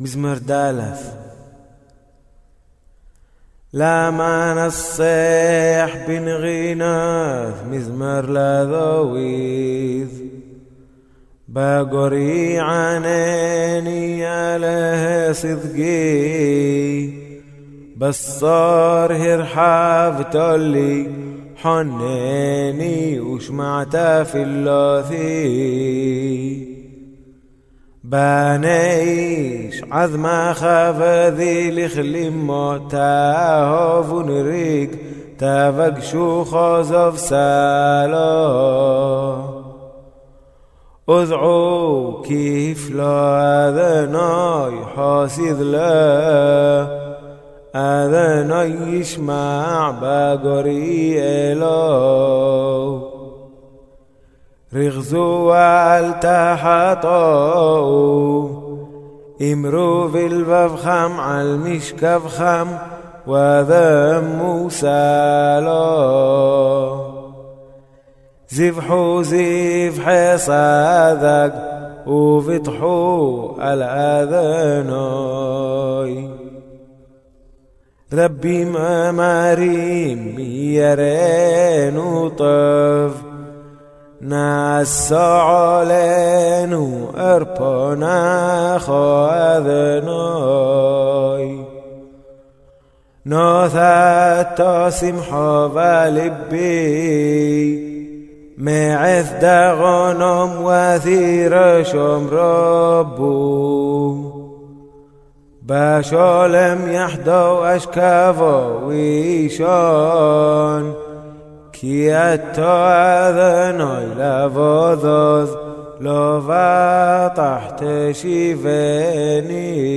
مزمر دالف. لا ما نصيح بن غيناث مزمار لاذويث بقري يا عليه صدقي. بس صار هرحاف تولي. حنيني وشمعتها في اللوثي. بانيش عظم خفذي لخلمو تاهوف ونريق تافق شو خوزف سالو. اذعو كيف لا اذناي حاسد لا اذناي يشمع بقري إلو. رغزوا والتحطوا امروا في الفخم على المشكف خم وذموا سالو زفحوا زفح صادق وفتحوا الأذناي ربي ما مريم يرين وطف ناس علينو أربنا خاذناي. نوثات تاسم لبي معث دغنم وثير شم ربو. بشالم يحدو أشكافو ويشان Quieto adeno y la voz lo va a tahte si venir.